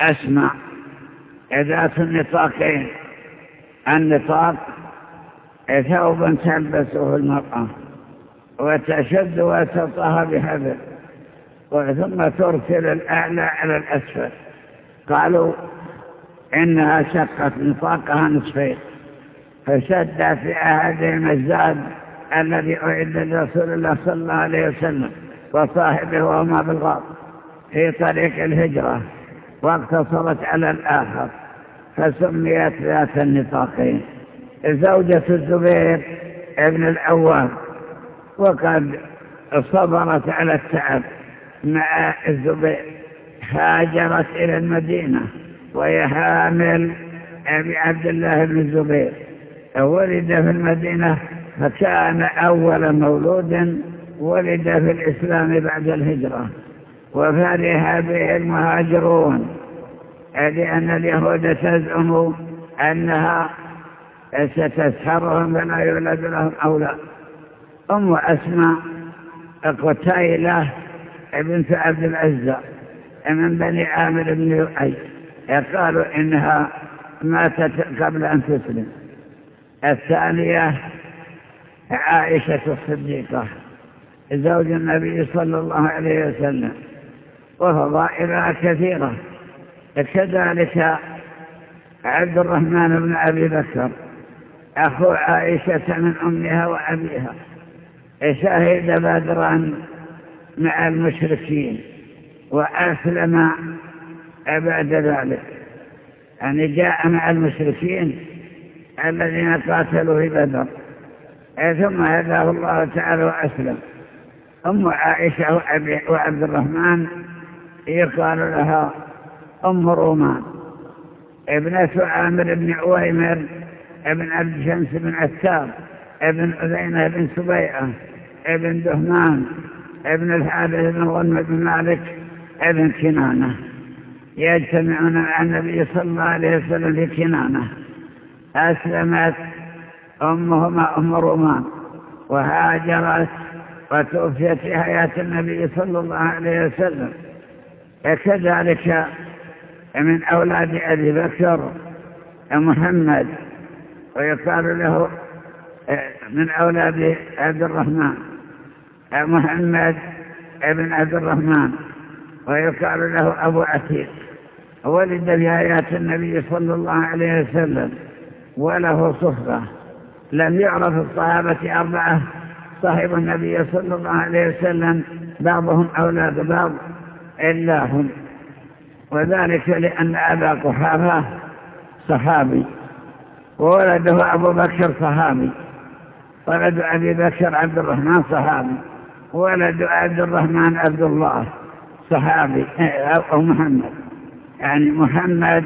أسمع ذات النطاقين النطاق ثوبا تلبسه المرأة وتشد وتطه بهذا ثم ترسل الأعلى على الأسفل. قالوا إنها شقت نطاقها نصفين. فشد في أحدهم الزاد الذي أعد لرسول الله صلى الله عليه وسلم وصاحبه وهما بالغار في طريق الهجرة. واقتصرت على الآخر فسميت ذات النطاقين. زوجة الزبير ابن الأواب وقد صبرت على التعب مع الزبير. هاجرت إلى المدينة وهي حامل أبي عبد الله بن الزبير. ولد في المدينة فكان أول مولود ولد في الإسلام بعد الهجرة. وفرح به المهاجرون. لأن اليهود تزعم أنها ستسحرهم فلا يولد لهم أولاد أم أسماء قتيلة بنت عبد العزة من بني عامر بن يؤي قالوا إنها ماتت قبل أن تسلم. الثانية عائشة الصديقة زوج النبي صلى الله عليه وسلم. وفضائلها كثيرة. كذلك عبد الرحمن بن أبي بكر أخو عائشة من أمها وأبيها. شهد بدرا مع المشركين وأسلم بعد ذلك. يعني جاء مع المشركين الذين قاتلوا في بدر. ثم هداه الله تعالى وأسلم. أم عائشة وعبد الرحمن يقال لها أم رومان ابنة عامر بن عويمر ابن عبد شمس بن عتاب ابن أذينة بن سبيعة ابن دهمان ابن الحارث بن غنم بن مالك ابن كنانة. يجتمعون مع النبي صلى الله عليه وسلم في كنانة. أسلمت أمهما أم رومان وهاجرت وتوفيت في حياة النبي صلى الله عليه وسلم. كذلك من أولاد أبي بكر محمد ويقال له من أولاد عبد الرحمن محمد ابن عبد الرحمن ويقال له أبو عتيق. ولد في آيات النبي صلى الله عليه وسلم وله صفة لم يعرف الصحابة أربعة صاحب النبي صلى الله عليه وسلم بعضهم أولاد بعض. إلا هم وذلك لأن أبا قحافة صحابي وولده أبو بكر صحابي ولد أبي بكر عبد الرحمن صحابي ولد عبد الرحمن عبد الله صحابي أو محمد. يعني محمد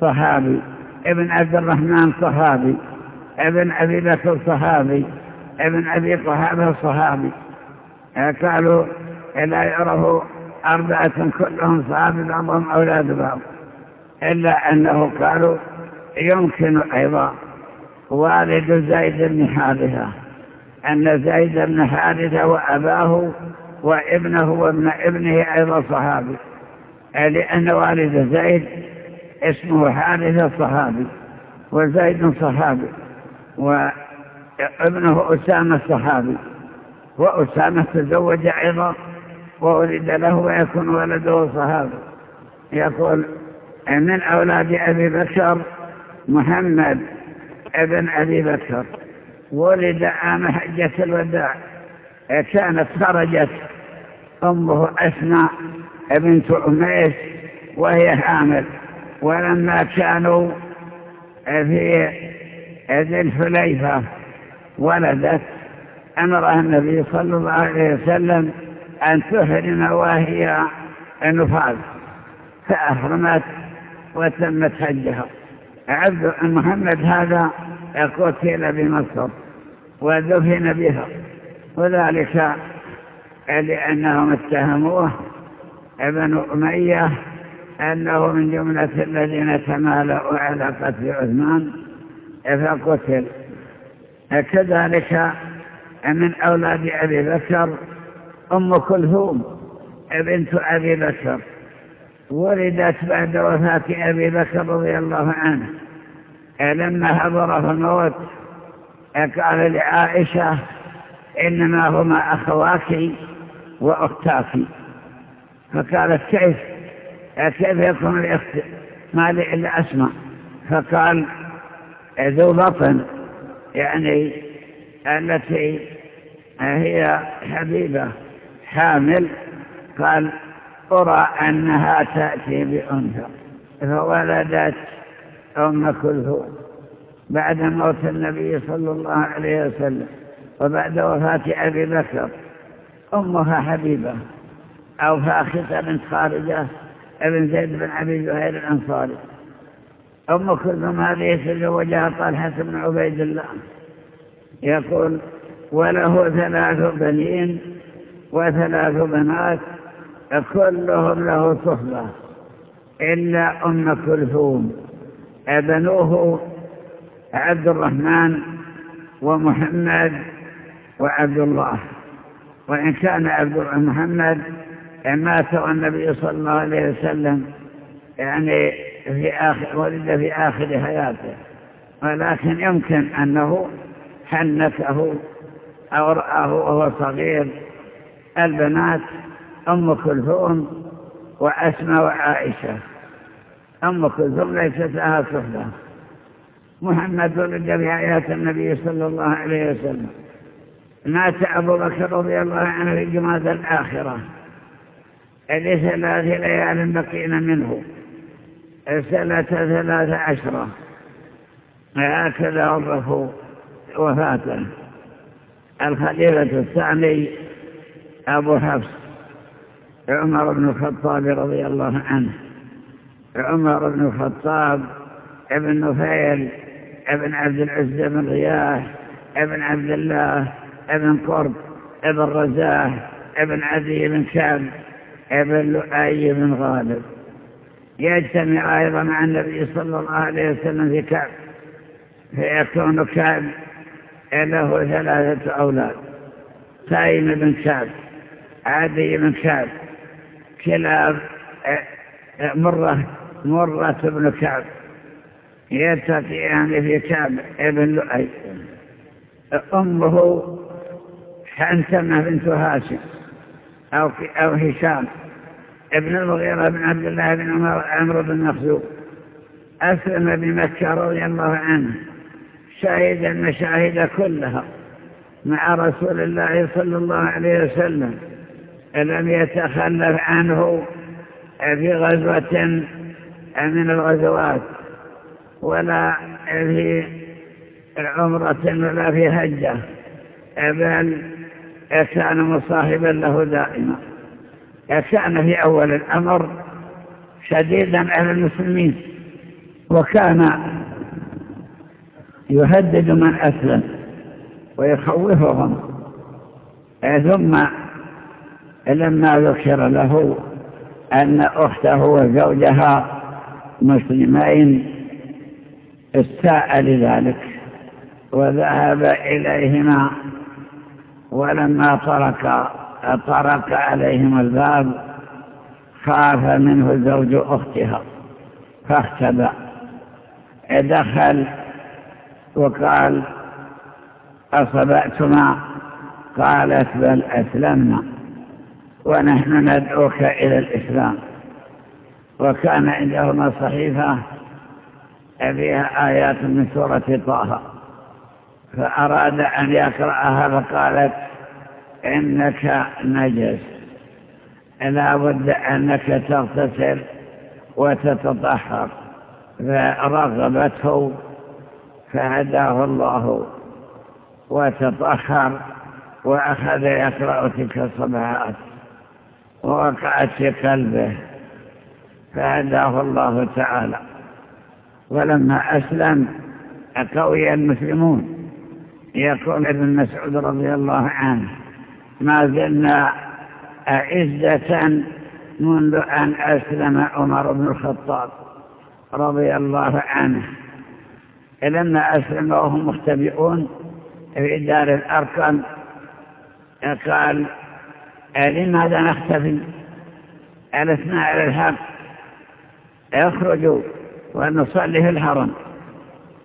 صحابي ابن عبد الرحمن صحابي ابن أبي بكر صحابي ابن أبي قحافة صحابي. قالوا لا يعرفوا أربعة كلهم صحابي بعضهم أولاد بعض إلا أنه قالوا يمكن أيضا والد زيد بن حارثة أن زيد بن حارثة وأباه وابنه وابن ابنه أيضا صحابي لأن والد زيد اسمه حارثة صحابي وزيد صحابي وابنه أسامة صحابي وأسامة تزوج أيضا وولد له ويكون ولده صحابي يقول من أولاد أبي بكر محمد ابن أبي بكر. ولد عام حجة الوداع. كانت خرجت أمه أسماء بنت أميس وهي حامل. ولما كانوا في ذي الحليفة ولدت أمرها النبي صلى الله عليه وسلم أن تحرم وهي نفاذ فأحرمت وتمت حجها. عبد محمد هذا قتل بمصر ودفن بها. وذلك لأنهم اتهموه ابن أمية أنه من جملة الذين تمالأوا على قتل عثمان فقتل. كذلك من أولاد أبي بكر أم كلثوم بنت أبي بكر ولدت بعد وفاة أبي بكر رضي الله عنه. لما حضره الموت قال لعائشة إنما هما أخواك وأختاك فقالت كيف؟ كيف يكون الأخت؟ ما لي إلا أسمع. فقال ذو بطن يعني التي هي حبيبة. حامل قال أرى أنها تأتي بأنثى فولدت أم كلثوم بعد موت النبي صلى الله عليه وسلم وبعد وفاة أبي بكر أمها حبيبة أو فاخته بنت خارجة ابن زيد بن أبي زهير الأنصاري. أم كلثوم هذه تزوجها طلحة بن عبيد الله يقول وله ثلاث بنين وثلاث بنات كلهم له صحبة إلا أم كلثوم. بنوه عبد الرحمن ومحمد وعبد الله. وإن كان عبد محمد مات النبي صلى الله عليه وسلم يعني في آخر ولد في آخر حياته. ولكن يمكن أنه حنكه أو رآه وهو صغير. البنات أم كلثوم وأسمى وعائشة. أم كلثوم ليست لها صحبة. محمد ولد حياة النبي صلى الله عليه وسلم. مات أبو بكر رضي الله عنه في جماد الآخرة. لثلاث ليال بقين منه. سنة ثلاث عشرة هكذا عرفوا وفاته. الخليفة الثاني أبو حفص عمر بن الخطاب رضي الله عنه عمر بن الخطاب ابن نفيل ابن عبد العز بن رياح ابن عبد الله ابن قرب ابن رزاه ابن عدي بن كعب ابن لؤي بن غالب. يجتمع أيضا مع النبي صلى الله عليه وسلم في كعب فيكون كعب له ثلاثة أولاد تايم بن كعب عدي بن كعب كلاب مرة مرة بن كعب. يتقيان في كعب ابن لؤي. أمه حنتمة بنت هاشم أو, أو هشام ابن المغيرة بن عبد الله بن عمر عمرو بن مخزوم. أسلم بمكة رضي الله عنه شهد المشاهد كلها مع رسول الله صلى الله عليه وسلم. لم يتخلف عنه في غزوة من الغزوات ولا في عمرة ولا في هجة بل كان مصاحبا له دائما. كان في أول الأمر شديدا على المسلمين وكان يهدد من أسلم ويخوفهم ثم لما ذكر له أن أخته وزوجها مسلمين استاء لذلك وذهب إليهما ولما طرق طرق عليهم الباب خاف منه زوج أختها فاختبأ. دخل وقال أصبعتما قالت بل أسلمنا. ونحن ندعوك إلى الإسلام. وكان عندهما صحيفة فيها آيات من سورة طه. فأراد أن يقرأها فقالت إنك نجس. لا بد أنك تغتسل وتتطهر. فرغبته فهداه الله وتطهر وأخذ يقرأ تلك الصبعات ووقعت في قلبه فهداه الله تعالى. ولما أسلم قوي المسلمون. يقول ابن مسعود رضي الله عنه ما زلنا أعزة منذ أن أسلم عمر بن الخطاب رضي الله عنه. لما أسلم وهم مختبئون في دار الأرقم قال لماذا نختفي؟ ألسنا على الحق اخرجوا ونصلي في الحرم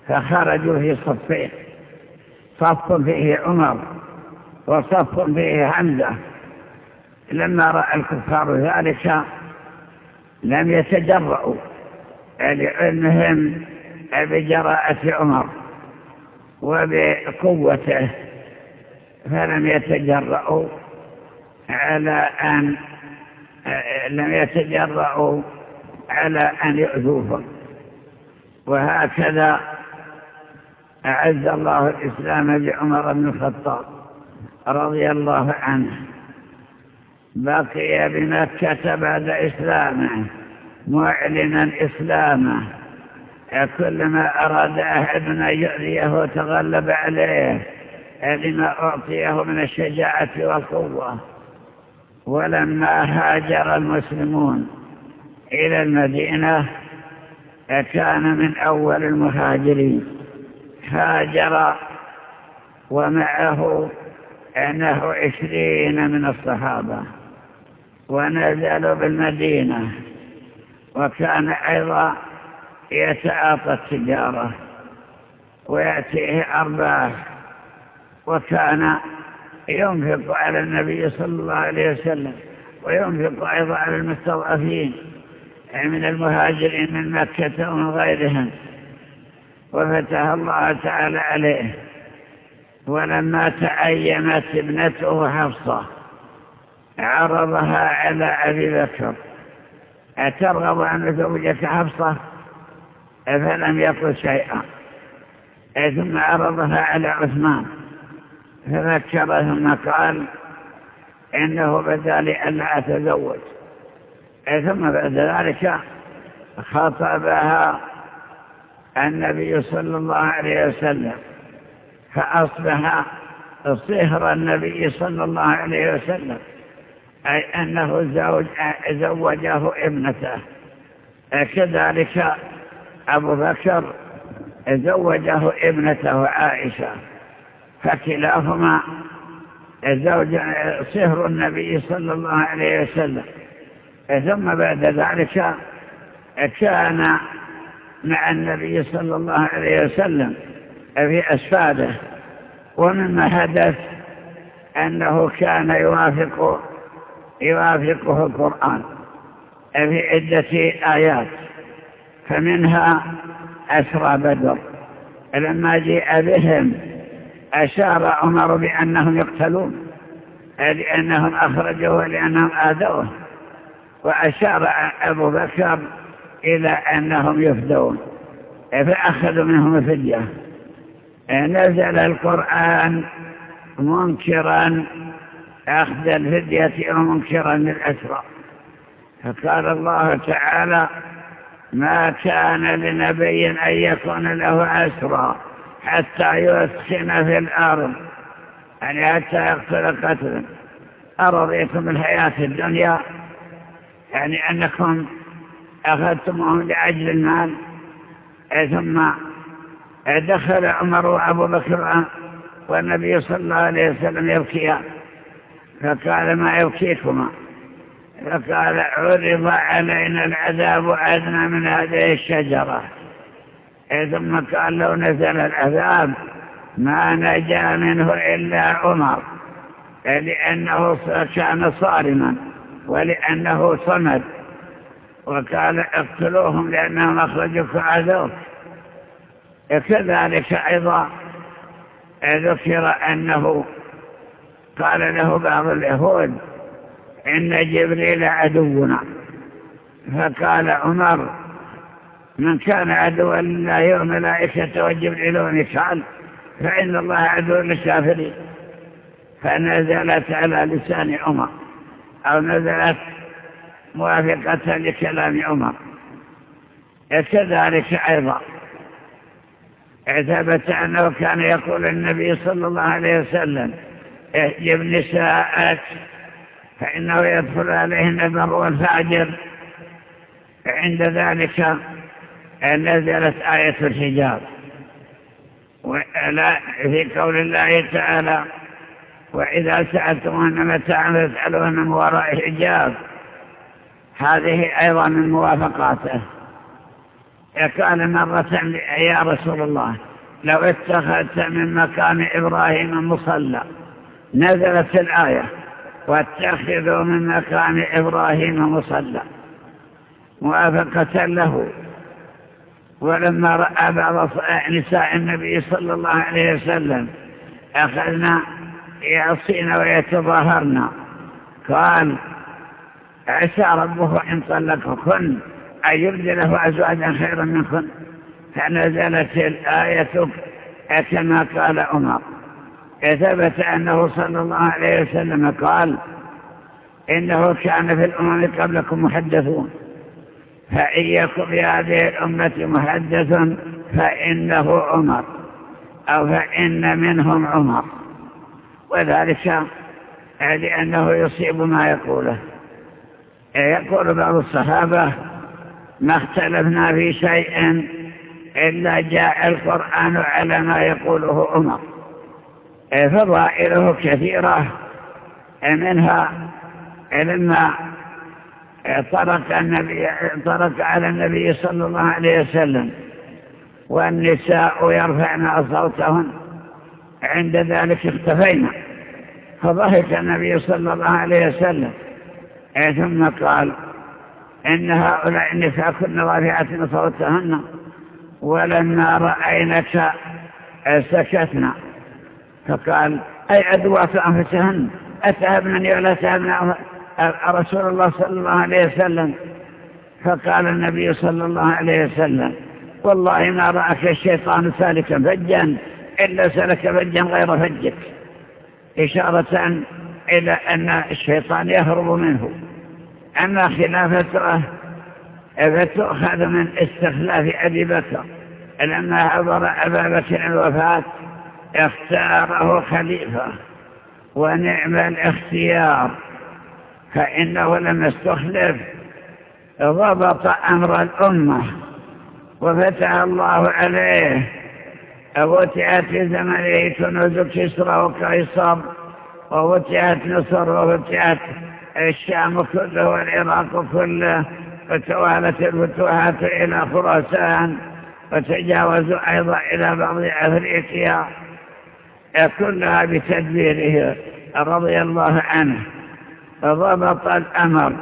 فخرجوا في صفين. صف فيه عمر وصف فيه حمزة. لما رأى الكفار ذلك لم يتجرؤوا. لعلمهم بجراءة عمر وبقوته. فلم يتجرؤوا. على أن لم يتجرؤوا على أن يؤذوهم وهكذا أعز الله الإسلام بعمر بن الخطاب رضي الله عنه. بقي بمكة بعد إسلامه معلنا إسلامه كلما أراد أحد أن يؤذيه وتغلب عليه لما أعطيه من الشجاعة والقوة. ولما هاجر المسلمون إلى المدينة كان من أول المهاجرين. هاجر ومعه أنه عشرين من الصحابة ونزلوا بالمدينة. وكان أيضا يتعاطى التجارة ويأتيه أرباح. وكان ينفق على النبي صلى الله عليه وسلم وينفق أيضا على المستضعفين من المهاجرين من مكة ومن غيرهم. وفتح الله تعالى عليه. ولما تعينت ابنته حفصة عرضها على أبي بكر. أترغب أن زوجك حفصة؟ فلم يقل شيئا. ثم عرضها على عثمان. فذكر ثم قال إنه بدا لي أن أتزوج. ثم بعد ذلك خطبها النبي صلى الله عليه وسلم فأصبح صهر النبي صلى الله عليه وسلم أي أنه زوج زوجه ابنته. كذلك أبو بكر زوجه ابنته عائشة. فكلاهما زوج صهر النبي صلى الله عليه وسلم. ثم بعد ذلك كان مع النبي صلى الله عليه وسلم في أسفاده. ومما حدث أنه كان يوافق يوافقه القرآن في عدة آيات فمنها أسرى بدر. لما جاء بهم أشار عمر بأنهم يقتلون لأنهم أخرجوه لأنهم آذوه. وأشار أبو بكر إلى أنهم يفدون فأخذوا منهم الفدية. نزل القرآن منكرا أخذ الفدية ومنكرا للأسرى. فقال الله تعالى ما كان لنبي أن يكون له أسرى حتى يسخن في الأرض. يعني حتى يقتل قتلا. أرضيكم الحياة الدنيا؟ يعني أنكم أخذتمهم لأجل المال. ثم دخل عمر وأبو بكر والنبي صلى الله عليه وسلم يبكيان فقال ما يبكيكما فقال عرض علينا العذاب أدنى من هذه الشجرة. ثم قال لو نزل العذاب ما نجا منه إلا عمر لأنه كان صارما ولأنه صمد وقال اقتلوهم لأنهم أخرجوك عذوك كذلك أيضا ذكر أنه قال له بعض اليهود إن جبريل عدونا. فقال عمر من كان عدوا لله وملائكته وجبريل وميكال فإن الله عدو للكافرين. فنزلت على لسان عمر أو نزلت موافقة لكلام عمر. كذلك أيضا ثبت أنه كان يقول النبي صلى الله عليه وسلم احجب نساءك فإنه يدخل عليهن البر والفاجر. عند ذلك نزلت آية الحجاب. في قول الله تعالى وإذا سألتمهن متاعا فاسألوهن من وراء حجاب. هذه أيضا من موافقاته. قال مرة يا رسول الله لو اتخذت من مكان إبراهيم مصلى نزلت الآية واتخذوا من مكان إبراهيم مصلى. موافقة له. ولما رأى بعض نساء النبي صلى الله عليه وسلم أخذنا يعصين ويتظاهرن قال عسى ربه إن طلقكن أن يبدله أزواجا خيرا منكن. فنزلت الآية كما قال عمر. ثبت أنه صلى الله عليه وسلم قال إنه كان في الأمم قبلكم محدثون. فإن يكن في هذه الأمة محدث فإنه عمر أو فإن منهم عمر. وذلك لأنه يصيب ما يقوله. يقول بعض الصحابة ما اختلفنا في شيء إلا جاء القرآن على ما يقوله عمر. فضائله كثيرة منها لما طرق, النبي طرق على النبي صلى الله عليه وسلم والنساء يرفعن أصوتهن عند ذلك اختفينا. فضحك النبي صلى الله عليه وسلم ثم قال إن هؤلاء النساء كن رافعات صوتهن ولما رأينك سكتنا. فقال أي أدوات أنفسهن؟ أتهبنني ولا تهبنا رسول الله صلى الله عليه وسلم فقال النبي صلى الله عليه وسلم والله ما رأك الشيطان سالكا فجا إلا سلك فجا غير فجك. إشارة إلى أن الشيطان يهرب منه. أما خلافته فتؤخذ من استخلاف أبي بكر. لما حضر أبا بكر الوفاة اختاره خليفة ونعم الاختيار. فإنه لم يستخلف ضبط أمر الأمة وفتح الله عليه. وفتحت في زمنه كنوز كسرى وقيصر وفتحت نصر وفتحت الشام كله والعراق كله وتوالت الفتوحات إلى خراسان وتجاوزوا أيضا إلى بعض أفريقيا. كلها بتدبيره رضي الله عنه. ضبط الأمر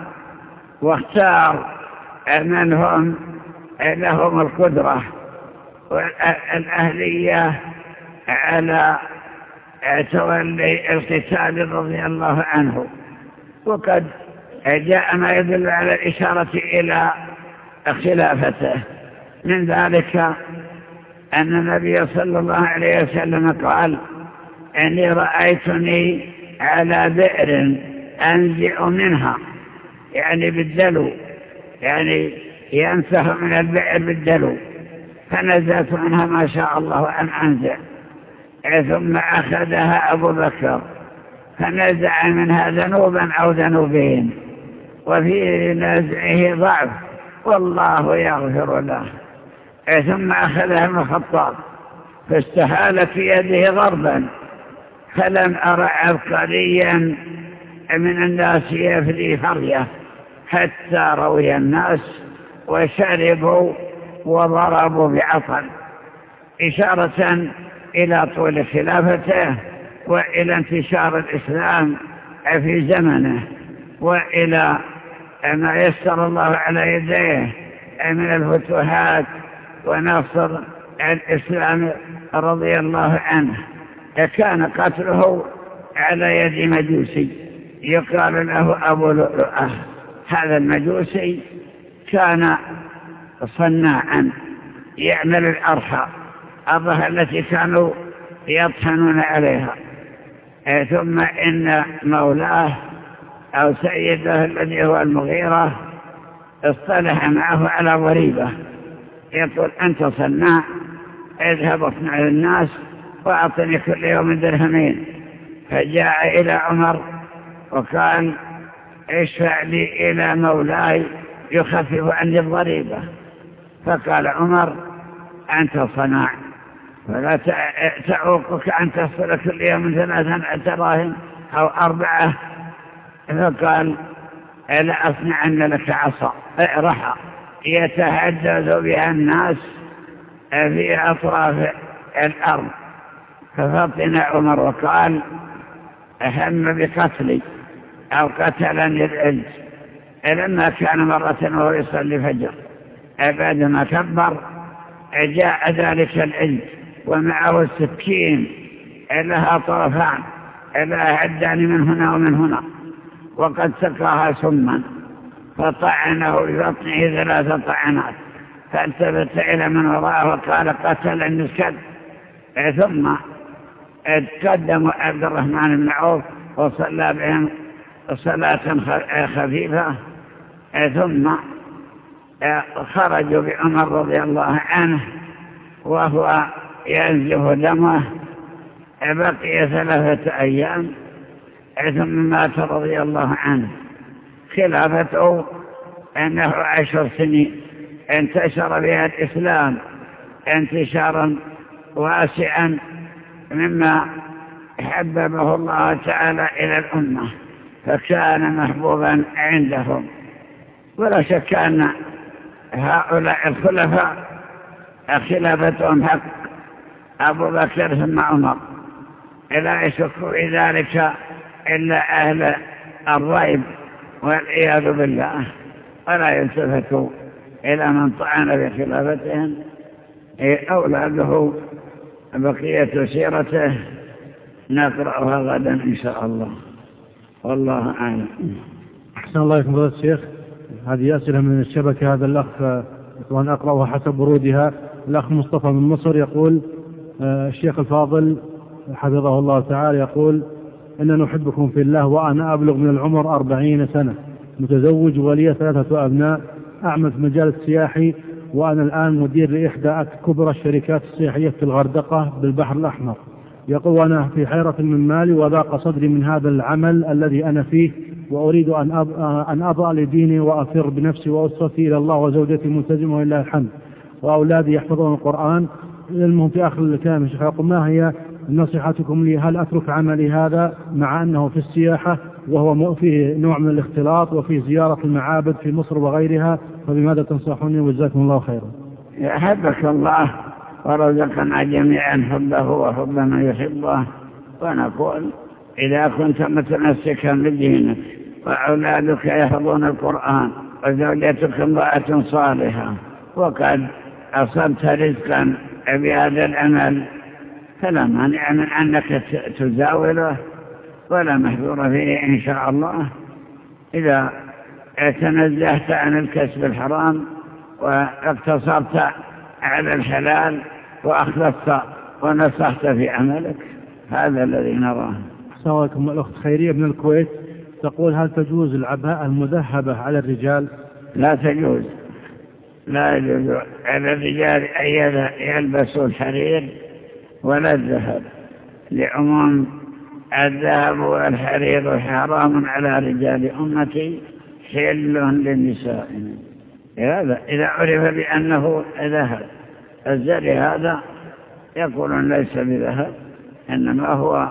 واختار منهم لهم القدرة والأهلية على تولي القتال رضي الله عنه. وقد جاء ما يدل على الإشارة إلى خلافته. من ذلك أن النبي صلى الله عليه وسلم قال إني رأيتني على بئر أنزع منها. يعني بالدلو. يعني ينسح من البئر بالدلو. فنزلت منها ما شاء الله أن أنزع. ثم أخذها أبو بكر. فنزع منها ذنوبا أو ذنوبين. وفي نزعه ضعف. والله يغفر له. ثم أخذها من الخطاب. فاستهال في يده ضربا فلم أرى عبقريا من الناس يفري فرية حتى روي الناس وشربوا وضربوا بعطل إشارة إلى طول خلافته وإلى انتشار الإسلام في زمنه وإلى ما يسر الله على يديه من الفتوحات ونصر الإسلام رضي الله عنه كان قتله على يد مجوسي. يقال له أبو لؤلؤة هذا المجوسي كان صناعا يعمل الأرحى الأرحى التي كانوا يطحنون عليها. ثم إن مولاه أو سيده الذي هو المغيرة اصطلح معه على ضريبة. يقول أنت صناع اذهب اصنع للناس وأعطني كل يوم درهمين. فجاء إلى عمر وقال اشفع لي إلى مولاي يخفف عني الضريبة. فقال عمر أنت صناع فلا تعوقك أن تصل كل يوم ثلاثا دراهم أو أربعة. فقال لا أصنعن لك عصا. رحى يتحدث بها الناس في أطراف الأرض. ففطن عمر وقال أهم بقتلي. أو قتلني العلج لما كان مرة وهو يصلي فجر بعدما كبر جاء ذلك العلج ومعه السكين. لها طرفان لها هدان من هنا ومن هنا. وقد سقاها سما. فطعنه ببطنه ثلاث طعنات. فالتفت إلى من وراءه وقال قتل النسكت ثم تقدم عبد الرحمن بن عوف وصلى بهم صلاة خفيفة ثم خرجوا بعمر رضي الله عنه وهو ينزف دمه بقي ثلاثة أيام ثم مات رضي الله عنه. خلافته أنه عشر سنين انتشر بها الإسلام انتشارا واسعا مما حببه الله تعالى إلى الأمة. فكان محبوبا عندهم. ولا شك أن هؤلاء الخلفاء خلافتهم حق. أبو بكر ثم عمر. لا يشك في ذلك إلا أهل الريب والعياذ بالله. ولا يلتفتوا إلى من طعن بخلافتهم. أولاده بقية سيرته. نقرأها غدا إن شاء الله. والله أعلم. أحسن الله يكون فضل الشيخ. هذه أسئلة من الشبكة. هذا الأخ وأنا أقرأها حسب ورودها. الأخ مصطفى من مصر يقول آه، الشيخ الفاضل حفظه الله تعالى يقول إن نحبكم في الله وأنا أبلغ من العمر أربعين سنة. متزوج ولي ثلاثة أبناء. أعمل في مجال السياحي. وأنا الآن مدير لإحدى كبرى الشركات السياحية في الغردقة بالبحر الأحمر. يقول أنا في حيرة من مالي وضاق صدري من هذا العمل الذي أنا فيه وأريد أن أن أضع لديني وأفر بنفسي وأسرتي إلى الله وزوجتي ملتزمة ولله الحمد. وأولادي يحفظون القرآن. المهم في آخر الكلام الشيخ يقول ما هي نصيحتكم لي؟ هل أترك عملي هذا مع أنه في السياحة وهو فيه نوع من الاختلاط وفي زيارة المعابد في مصر وغيرها؟ فبماذا تنصحوني؟ وجزاكم الله خيرا. يحبك الله. ورزقنا جميعا حبه وحب من يحبه. ونقول إذا كنت متمسكا بدينك وأولادك يحفظون القرآن وزوجتك امرأة صالحة وقد أصبت رزقا بهذا العمل فلا مانع من أنك تزاوله ولا محذور فيه إن شاء الله. إذا تنزهت عن الكسب الحرام واقتصرت على الحلال وأخلصت ونصحت في عملك. هذا الذي نراه. عليكم الأخت خيرية من الكويت تقول هل تجوز العباءة المذهبة على الرجال؟ لا تجوز. لا يجوز. على الرجال أن يلبسوا الحرير ولا الذهب لعموم الذهب والحرير حرام على رجال أمتي حل للنساء إذا عرف بأنه ذهب الزري هذا يقولون ليس بذهب إنما هو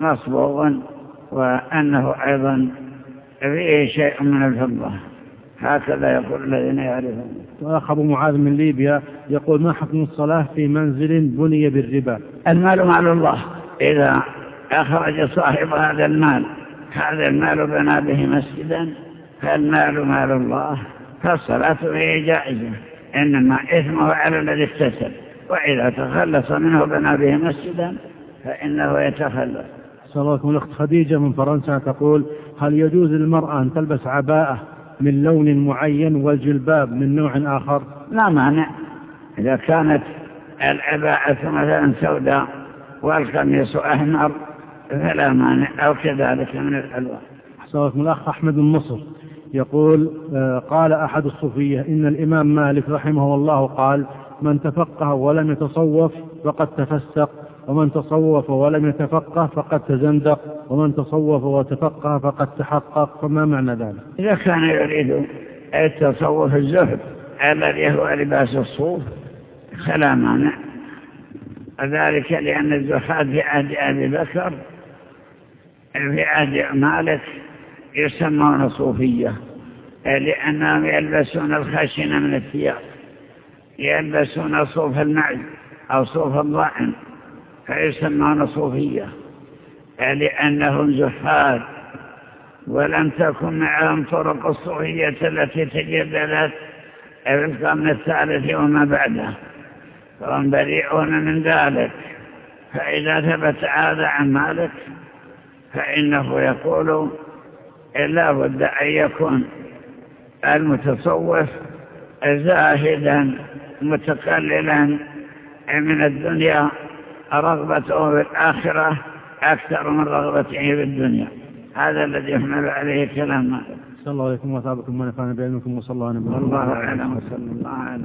مصبوغ وأنه أيضا فيه شيء من الفضة. هكذا يقول الذين يعرفون. وأخ أبو معاذ من ليبيا يقول ما حكم الصلاة في منزل بني بالربا؟ المال مال الله. إذا أخرج صاحب هذا المال هذا المال بنى به مسجدا فالمال مال الله. فالصلاة به جائزة إنما إثمه على الذي اكتسب. وإذا تخلص منه بنى به مسجدا فإنه يتخلص. الله الأخت خديجة من فرنسا تقول هل يجوز للمرأة أن تلبس عباءة من لون معين والجلباب من نوع آخر؟ لا مانع. إذا كانت العباءة مثلا سوداء والقميص أحمر فلا مانع أو كذلك من الألوان. صلى الأخ أحمد من مصر يقول آه، قال أحد الصوفية إن الإمام مالك رحمه الله قال من تفقه ولم يتصوف فقد تفسق ومن تصوف ولم يتفقه فقد تزندق ومن تصوف وتفقه فقد تحقق. فما معنى ذلك؟ إذا كان يريد التصوف الزهد الذي هو لباس الصوف فلا مانع. ذلك لأن الزهاد في عهد أبي بكر في عهد مالك يسمون صوفية. لأنهم يلبسون الخشن من الثياب. يلبسون صوف المعز أو صوف الضأن فيسمون صوفية. لأنهم زحاد ولم تكن معهم طرق الصوفية التي تجددت في القرن الثالث وما بعده. فهم بريئون من ذلك. فإذا ثبت هذا عن مالك فإنه يقول لا بد أن يكون المتصوف زاهدا متقللا من الدنيا رغبته في الآخرة أكثر من رغبته في الدنيا. هذا الذي يحمل عليه كلام. مالك صلى الله عليكم وثابكم ونفعنا بعلمكم وصلى الله عليه وسلم. الله أعلم وصلى الله عليه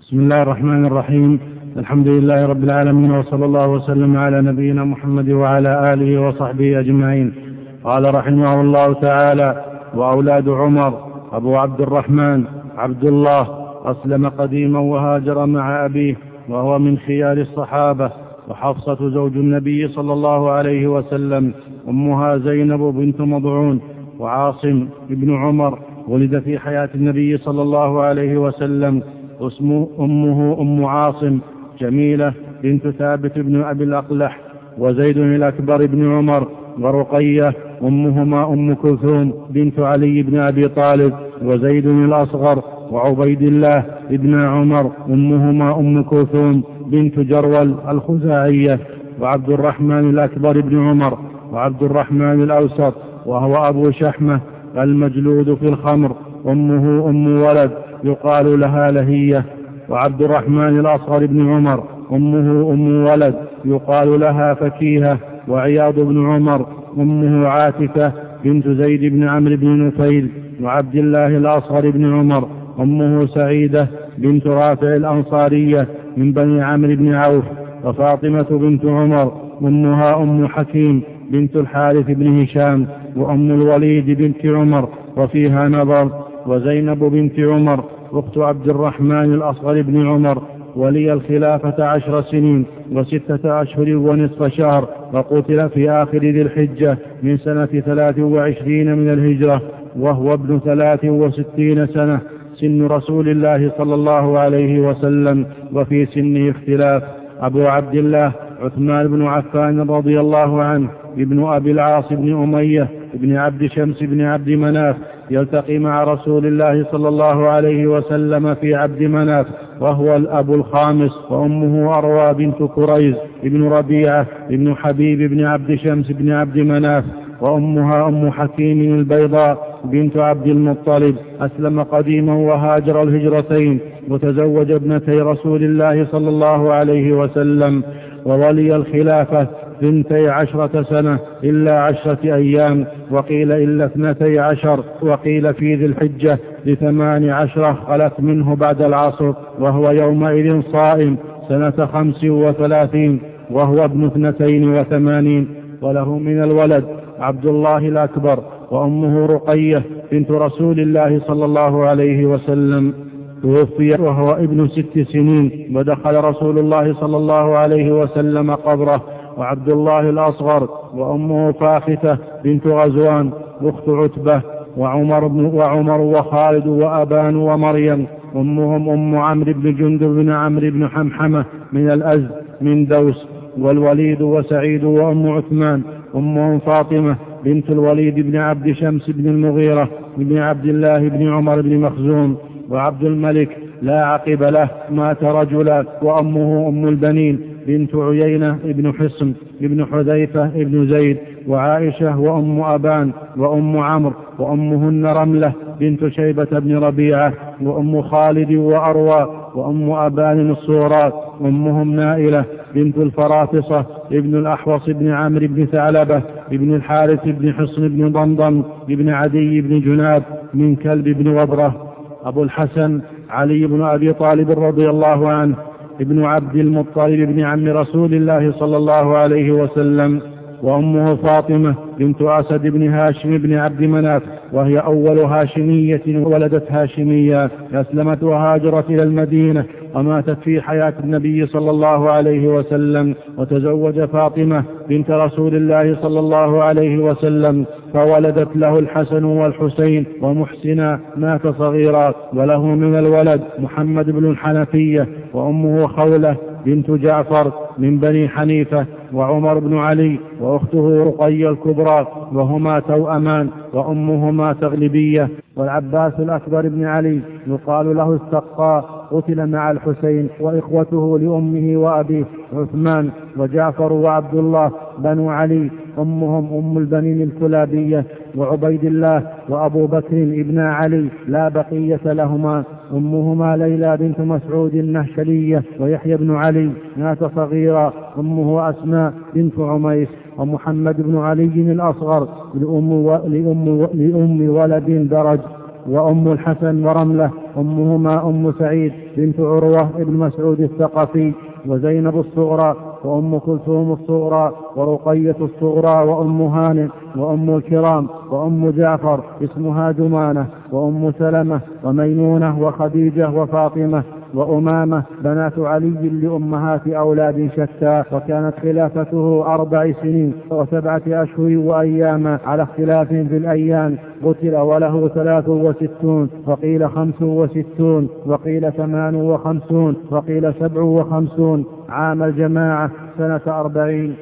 بسم الله الرحمن الرحيم. الحمد لله رب العالمين وصلى الله وسلم على نبينا محمد وعلى آله وصحبه أجمعين. قال رحمه الله تعالى وأولاد عمر أبو عبد الرحمن عبد الله أسلم قديما وهاجر مع أبيه وهو من خيار الصحابة وحفصة زوج النبي صلى الله عليه وسلم أمها زينب بنت مضعون وعاصم ابن عمر ولد في حياة النبي صلى الله عليه وسلم اسمه أمه أم عاصم جميلة بنت ثابت بن أبي الأقلح وزيد الأكبر بن عمر ورقية أمهما أم كلثوم بنت علي بن أبي طالب وزيد الأصغر وعبيد الله ابن عمر أمهما أم كلثوم بنت جرول الخزاعية وعبد الرحمن الأكبر بن عمر وعبد الرحمن الأوسط وهو أبو شحمة المجلود في الخمر أمه أم ولد يقال لها لهية وعبد الرحمن الأصغر بن عمر أمه أم ولد يقال لها فكيهة وعياض بن عمر أمه عاتكة بنت زيد بن عمرو بن نفيل وعبد الله الأصغر بن عمر أمه سعيدة بنت رافع الأنصارية من بني عمرو بن عوف وفاطمة بنت عمر أمها أم حكيم بنت الحارث بن هشام وأم الوليد بنت عمر وفيها نظر وزينب بنت عمر أخت عبد الرحمن الأصغر بن عمر ولي الخلافة عشر سنين وستة أشهر ونصف شهر وقتل في آخر ذي الحجة من سنة ثلاث وعشرين من الهجرة وهو ابن ثلاث وستين سنة. سن رسول الله صلى الله عليه وسلم وفي سنه اختلاف. أبو عبد الله عثمان بن عفان رضي الله عنه ابن أبي العاص بن أمية بن عبد شمس بن عبد مناف يلتقي مع رسول الله صلى الله عليه وسلم في عبد مناف وهو الأب الخامس وأمه أروى بنت كريز بن ربيعة بن حبيب بن عبد شمس بن عبد مناف وأمها أم حكيم البيضاء بنت عبد المطلب. أسلم قديما وهاجر الهجرتين وتزوج ابنتي رسول الله صلى الله عليه وسلم وولي الخلافة. ثنتي عشرة سنة إلا عشرة أيام وقيل إلا اثنتي عشر وقيل في ذي الحجة لثمان عشرة خلت منه بعد العصر وهو يومئذ صائم سنة خمس وثلاثين وهو ابن اثنتين وثمانين وله من الولد عبد الله الأكبر وأمه رقية بنت رسول الله صلى الله عليه وسلم. توفي وهو ابن ست سنين ودخل رسول الله صلى الله عليه وسلم قبره. وعبد الله الأصغر وأمه فاختة بنت غزوان أخت عتبة وعمر, وعمر وخالد وأبان ومريم. أمهم أم عمرو بن جندب بن عمرو بن حمحمة من الأز من دوس والوليد وسعيد وأم عثمان. أمهم فاطمة بنت الوليد بن عبد شمس بن المغيرة بن عبد الله بن عمر بن مخزوم. وعبد الملك لا عقب له مات رجلا وأمه أم البنين. بنت عيينة ابن حصن ابن حذيفة ابن زيد وعائشة وأم أبان وأم عمرو وأمهن رملة بنت شيبة بن ربيعة وأم خالد وأروى وأم أبان الصورات أمهم نائلة بنت الفرافصة ابن الأحوص بن عمرو بن ثعلبة ابن الحارث بن حصن بن ضمضم ابن عدي بن جناب من كلب بن وبرة أبو الحسن علي بن أبي طالب رضي الله عنه ابن عبد المطلب بن عم رسول الله صلى الله عليه وسلم وأمه فاطمة بنت أسد بن هاشم بن عبد مناف وهي أول هاشمية ولدت هاشمية أسلمت وهاجرت إلى المدينة وماتت في حياة النبي صلى الله عليه وسلم وتزوج فاطمة بنت رسول الله صلى الله عليه وسلم فولدت له الحسن والحسين ومحسنا مات صغيرا وله من الولد محمد بن الحنفية وأمه خولة بنت جعفر من بني حنيفة وعمر بن علي وأخته رقية الكبرى وهما توأمان وأمهما تغلبية والعباس الأكبر بن علي يقال له السقاء قتل مع الحسين وإخوته لأمه وأبيه عثمان وجعفر وعبد الله بنو علي أمهم أم البنين الكلابية وعبيد الله وأبو بكر ابن علي لا بقية لهما أمهما ليلى بنت مسعود النهشلية ويحيى بن علي مات صغيرا أمه أسماء بنت عميس ومحمد بن علي الأصغر لأم, و... لأم, و... لأم ولد درج وأم الحسن ورملة أمهما أم سعيد بنت عروة بن مسعود الثقفي وزينب الصغرى وأم كلثوم الصغرى ورقية الصغرى وأم هانئ وأم الكرام. وأم جعفر اسمها جمانة وأم سلمة وميمونة وخديجة وفاطمة وأمامة بنات علي لأمهات أولاد شتى وكانت خلافته أربع سنين وسبعة أشهر وأياما على اختلاف في الأيام. قتل وله ثلاث وستون وقيل خمس وستون وقيل ثمان وخمسون وقيل سبع وخمسون. عام الجماعة سنة أربعين.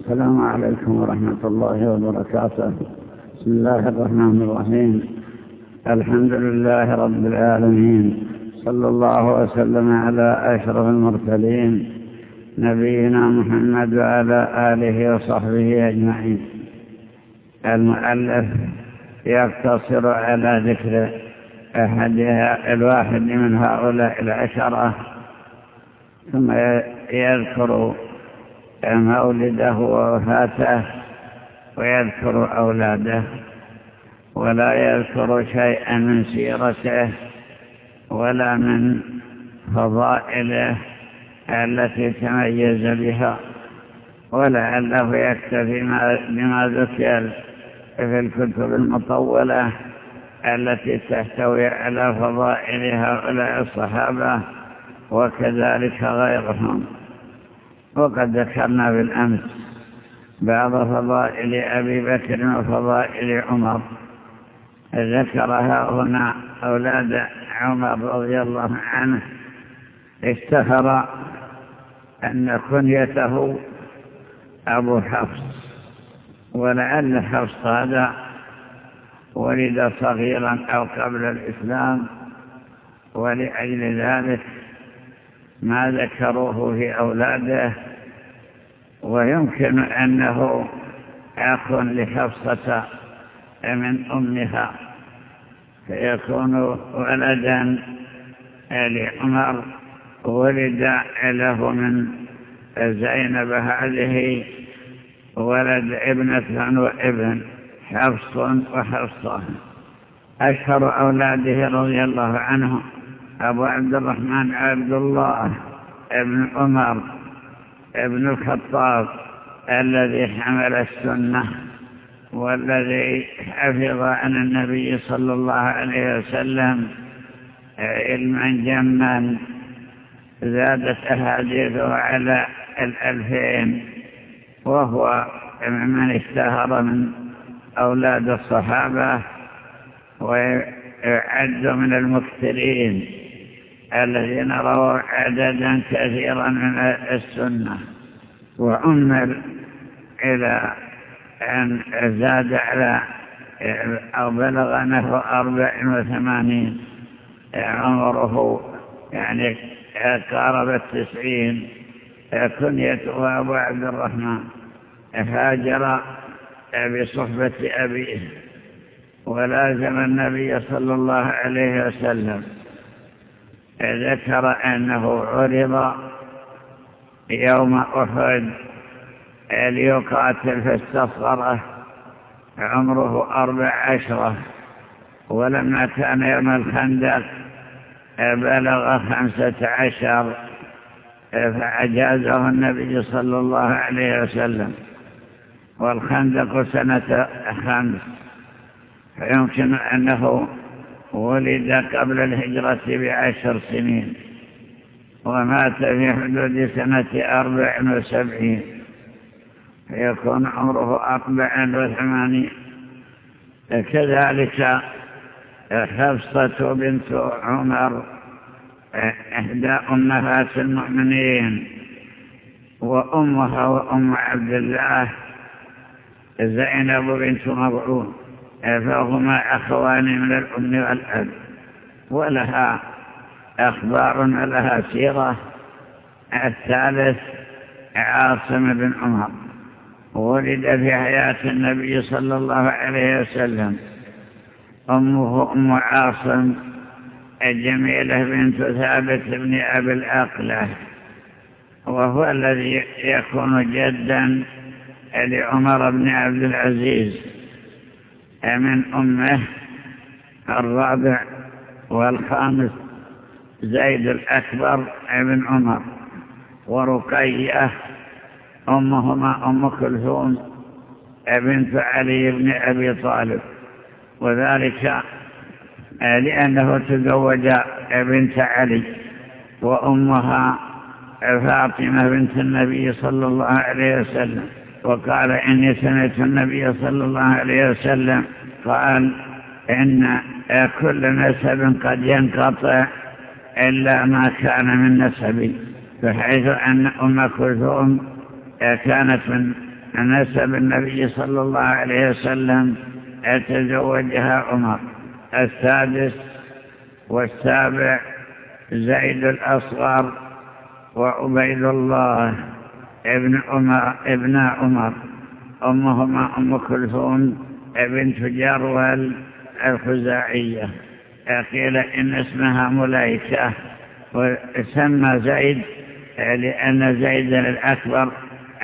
السلام عليكم ورحمة الله وبركاته. بسم الله الرحمن الرحيم. الحمد لله رب العالمين. صلى الله وسلم على أشرف المرسلين. نبينا محمد وعلى آله وصحبه أجمعين. المؤلف يقتصر على ذكر أحدها الواحد من هؤلاء العشرة ثم يذكر مولده ووفاته ويذكر أولاده ولا يذكر شيئا من سيرته ولا من فضائله التي تميز بها ولعله يكتفي بما ذكر في الكتب المطولة التي تحتوي على فضائل هؤلاء الصحابة وكذلك غيرهم. وقد ذكرنا بالأمس بعض فضائل أبي بكر وفضائل عمر. ذكرها هنا أولاد عمر رضي الله عنه. اشتهر أن كنيته أبو حفص. ولعل حفص هذا ولد صغيرا أو قبل الإسلام. ولأجل ذلك ما ذكروه في أولاده. ويمكن أنه أخ لحفصة من أمها فيكون ولدا لعمر ولد له من زينب هذه ولد ابنة وابن حفص وحفصة. أشهر أولاده رضي الله عنه أبو عبد الرحمن عبد الله ابن عمر. ابن الخطاب الذي حمل السنة والذي حفظ عن النبي صلى الله عليه وسلم علما جما زادت أحاديثه على الألفين وهو من اشتهر من أولاد الصحابة ويعد من المكثرين. الذين رووا عددا كثيرا من السنة. وأمر إلى أن زاد على أو بلغ نحو أربع وثمانين عمره يعني قارب التسعين كنيته أبو عبد الرحمن. هاجر بصحبة أبيه ولازم النبي صلى الله عليه وسلم. ذكر أنه عرض يوم أحد ليقاتل فاستصغره عمره أربع عشرة ولما كان يوم الخندق بلغ خمسة عشر فأجازه النبي صلى الله عليه وسلم والخندق سنة خمس. فيمكن أنه ولد قبل الهجرة بعشر سنين ومات في حدود سنة أربع وسبعين فيكون عمره أربع وثمانين كذلك حفصة بنت عمر إحدى أمهات المؤمنين وأمها وأم عبد الله زينب بنت مضعون فهما أخوان من الأم والأب ولها أخبار ولها سيرة. الثالث عاصم بن عمر ولد في حياة النبي صلى الله عليه وسلم. أمه أم عاصم الجميلة بنت ثابت بن أبي الأقلة وهو الذي يكون جدا لعمر بن عبد العزيز. من أمه الرابع والخامس زيد الأكبر ابن عمر ورقية أمهما أم كلثوم بنت علي بن أبي طالب. وذلك لأنه تزوج بنت علي وأمها فاطمة بنت النبي صلى الله عليه وسلم. وقال إني سمعت النبي صلى الله عليه وسلم قال إن كل نسب قد ينقطع إلا ما كان من نسبي بحيث أن أم كلثوم كانت من نسب النبي صلى الله عليه وسلم تزوجها عمر السادس والسابع زيد الأصغر وعبيد الله. ابن عمر ابن عمر. أمهما أم كلثوم بنت جرول الخزاعية قيل إن اسمها ملائكة وسمى زيد لأن زيد الأكبر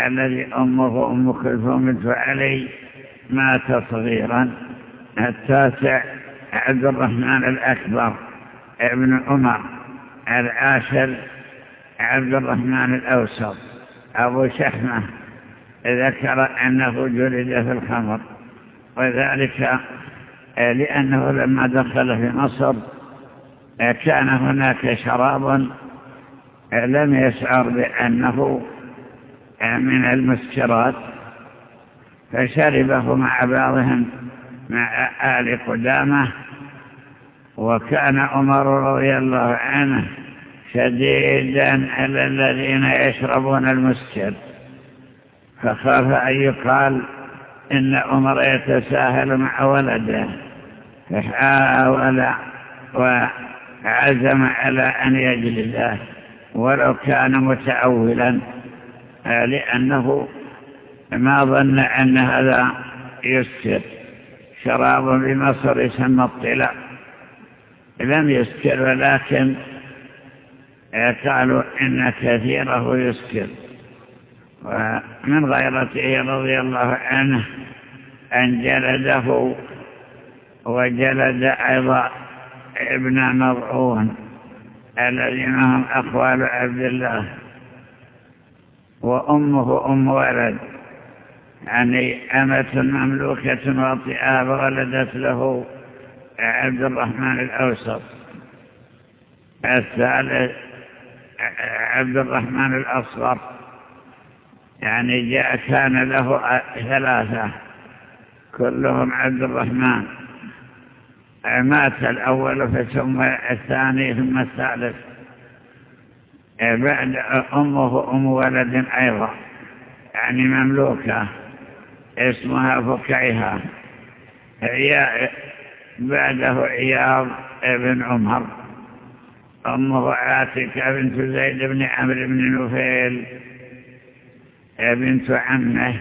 الذي أمه أم كلثوم بنت علي مات صغيرا. التاسع عبد الرحمن الأكبر ابن عمر. العاشر عبد الرحمن الأوسط. أبو شحمة ذكر أنه جلد في الخمر وذلك لأنه لما دخل في مصر كان هناك شراب لم يشعر بأنه من المسكرات فشربه مع بعضهم مع آل قدامة وكان عمر رضي الله عنه شديدا على الذين يشربون المسكر فخاف أن يقال إن عمر يتساهل مع ولده. فحاول وعزم على أن يجلده. ولو كان متأولا. لأنه ما ظن أن هذا يسكر شراب بمصر يسمى الطلاء. لم يسكر ولكن قالوا إن كثيره يسكر. ومن غيرته رضي الله عنه أن جلده وجلد أيضا ابن مضعون الذين هم أخوال عبد الله وأمه أم ولد. يعني أمة مملوكة وطئاب ولدت له عبد الرحمن الأوسط. الثالث عبد الرحمن الأصغر. يعني جاء كان له ثلاثة كلهم عبد الرحمن. مات الأول ثم الثاني ثم الثالث. بعد أمه أم ولد أيضا. يعني مملوكة. اسمها فكيها بعده عياض بن عمر. أمه عاتكة بنت زيد بن عمرو بن نفيل بنت عمه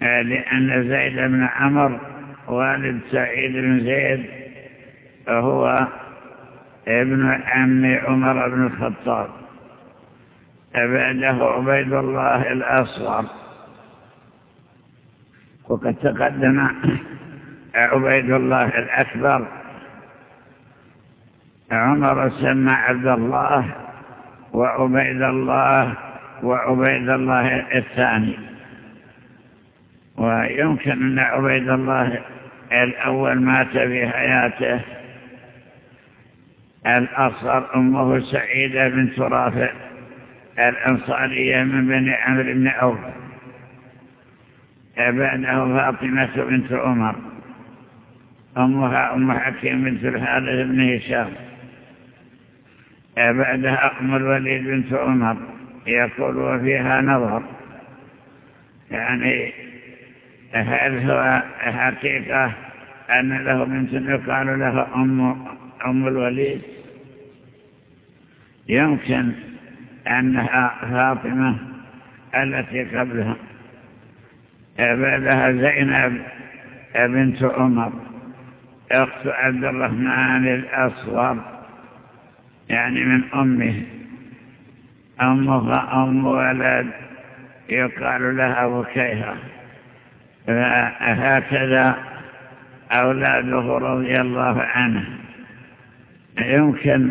لأن زيد بن عمر والد سعيد بن زيد هو ابن عم عمر بن الخطاب. بعده عبيد الله الأصغر. وقد تقدم عبيد الله الأكبر. عمر سمى عبد الله وعبيد الله وعبيد الله الثاني. ويمكن أن عبيد الله الأول مات في حياته. الأصغر أمه سعيدة بنت رافع الأنصارية من بني عمر بن عوف. بعده فاطمة بنت عمر. أمها أم حكيم بنت الحارث بن هشام. بعدها أم الوليد بنت عمر يقول وفيها نظر. يعني هل هو حقيقة أن له بنت يقال لها أم, أم الوليد. يمكن أنها فاطمة التي قبلها. بعدها زينب بنت عمر أخت عبد الرحمن الأصغر. يعني من أمه. أمها أم ولد. يقال لها وكيها فهكذا أولاده رضي الله عنه. يمكن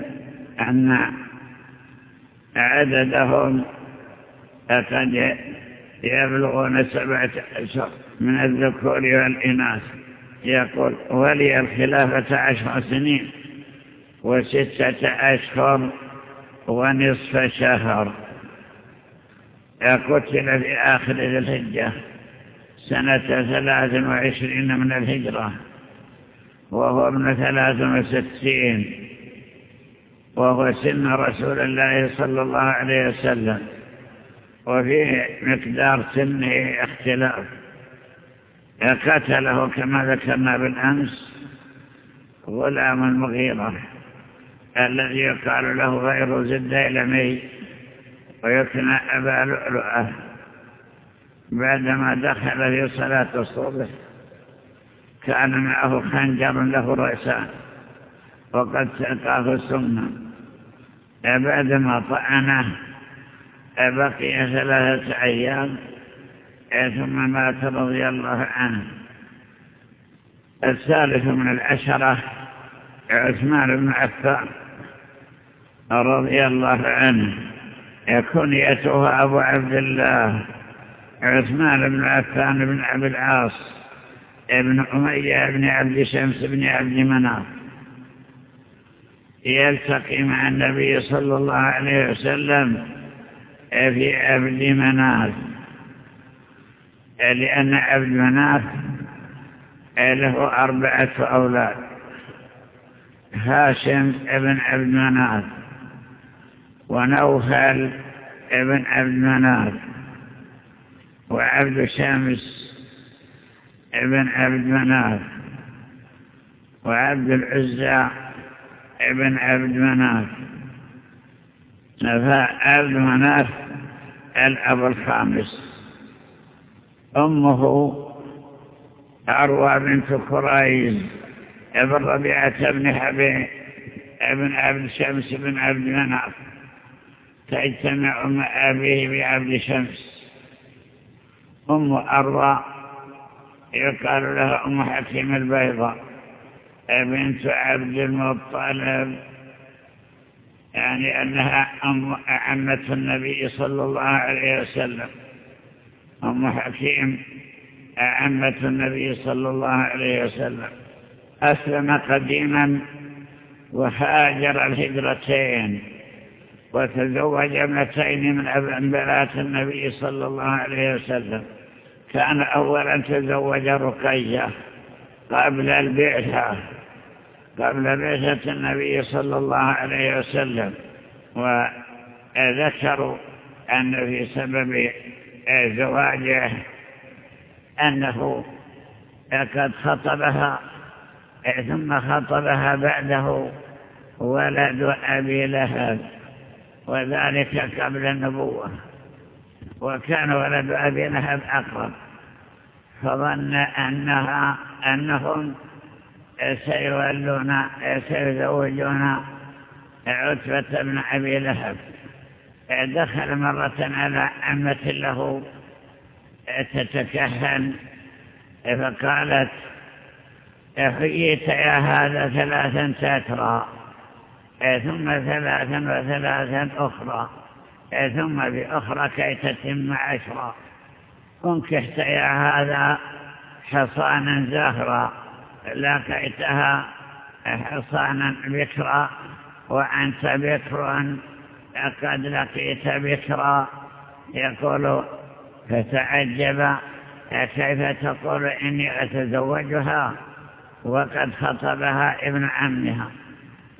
أن عددهم قد يبلغون سبعة أشهر من الذكور والإناث. يقول ولي الخلافة عشر سنين. وستة أشهر ونصف شهر. قتل في آخر ذي الحجة سنة ثلاث وعشرين من الهجرة وهو ابن ثلاث وستين وهو سن رسول الله صلى الله عليه وسلم وفي مقدار سنه اختلاف. قتله كما ذكرنا بالأمس غلام المغيرة. الذي يقال له غير زد إلمي ويكنى أبا لؤلؤة بعدما دخل في صلاة الصبح. كان معه خنجر له رأسان وقد سقاه سمنا بعدما طعنه بقي ثلاثة أيام ثم مات رضي الله عنه. الثالث من العشرة عثمان بن عفان. رضي الله عنه كنيته أبو عبد الله عثمان بن عفان بن عبد العاص ابن أمية بن عبد شمس بن عبد مناف. يلتقي مع النبي صلى الله عليه وسلم في عبد مناف. لأن عبد مناف له أربعة أولاد هاشم ابن عبد مناف. ونوفل ابن عبد مناف وعبد شمس ابن عبد مناف وعبد العزى ابن عبد مناف فعبد مناف الأب الخامس. أمه أروى بنت قريز ابن ربيعة بن حبيب ابن عبد شمس بن عبد مناف تجتمع مع أبيه بعبد شمس. أم أروى يقال لها أم حكيم البيضاء. بنت عبد المطلب. يعني أنها أم عمة النبي صلى الله عليه وسلم. أم حكيم عمة النبي صلى الله عليه وسلم. أسلم قديما وهاجر الهجرتين. وتزوج ابنتين من بنات النبي صلى الله عليه وسلم. كان أولا تزوج رقية قبل البعثة قبل بعثة النبي صلى الله عليه وسلم. وذكروا أن في سبب زواجه أنه قد خطبها ثم خطبها بعده ولد أبي لهب. وذلك قبل النبوة. وكان ولد أبي لهب أقرب. فظن أنها أنهم سيولون سيزوجون عتبة بن أبي لهب. دخل مرة على عمة له تتكهن. فقالت حييت يا هذا ثلاثا تترى ثم ثلاثا وثلاثا أخرى. ثم بأخرى كي تتم عشرا. انكحت يا هذا حصانا زهرا. لقيتها حصانا بكرا. وأنت بكر قد لقيت بكرا. يقول فتعجب كيف تقول إني أتزوجها؟ وقد خطبها ابن عمها.